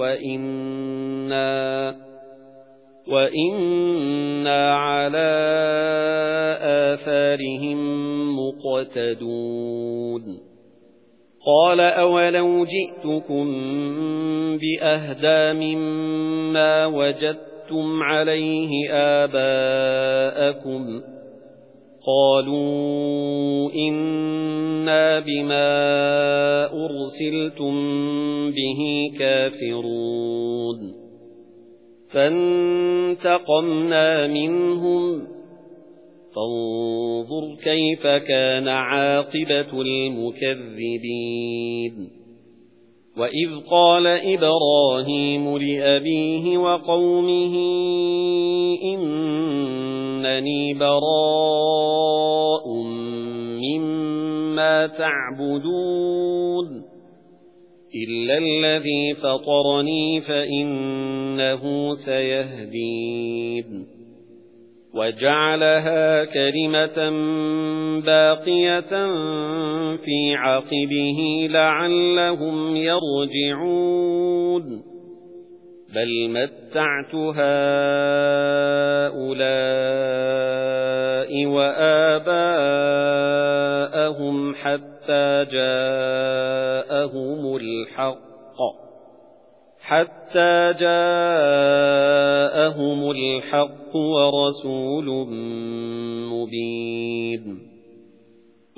وَإِنَّا وَإِنَّا عَلَى آثَارِهِمْ مُقْتَدُونَ. قَالَ أَوَلَوْ جِئْتُكُمْ بِأَهْدَى مِمَّا وَجَدتُّمْ عَلَيْهِ آبَاءَكُمْ قَالُوا إِنَّا بِمَا أُرْسِلْتُمْ بِهِ كَافِرُونَ فَانتَقَمْنَا مِنْهُمْ فَانظُرْ كَيْفَ كَانَ عَاقِبَةُ الْمُكَذِّبِينَ وَإِذْ قَالَ إِبْرَاهِيمُ لِأَبِيهِ وَقَوْمِهِ إِنَّنِي بَرَاءٌ مِّمَّا تَعْبُدُونَ. إِلَّا الَّذِي فَطَرَنِي فَإِنَّهُ سَيَهْدِينِ. وَجَعَلَهَا كَلِمَةً باقية في عقبه لعلهم يرجعون. بل متعت هؤلاء وآباءهم حتى جاءهم الحق حتى جاءهم الحق ورسول مبين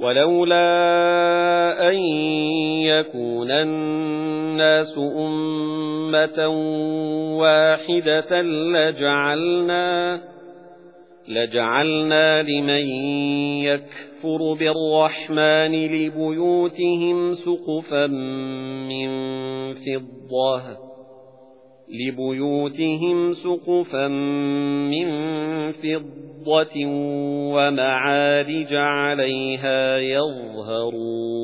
وَلَوْلَا أَن يَكُونَ النَّاسُ أُمَّةً وَاحِدَةً لَّجَعَلْنَا لَجَعَلْنَا لِمَن يَكْفُرُ بِالرَّحْمَنِ لِبُيُوتِهِمْ سُقُفًا مِّن فِضَّةٍ لِبُيُوتِهِمْ سُقُفًا مِّن فِضَّةٍ وَمَعَارِجَ عَلَيْهَا يَظْهَرُونَ.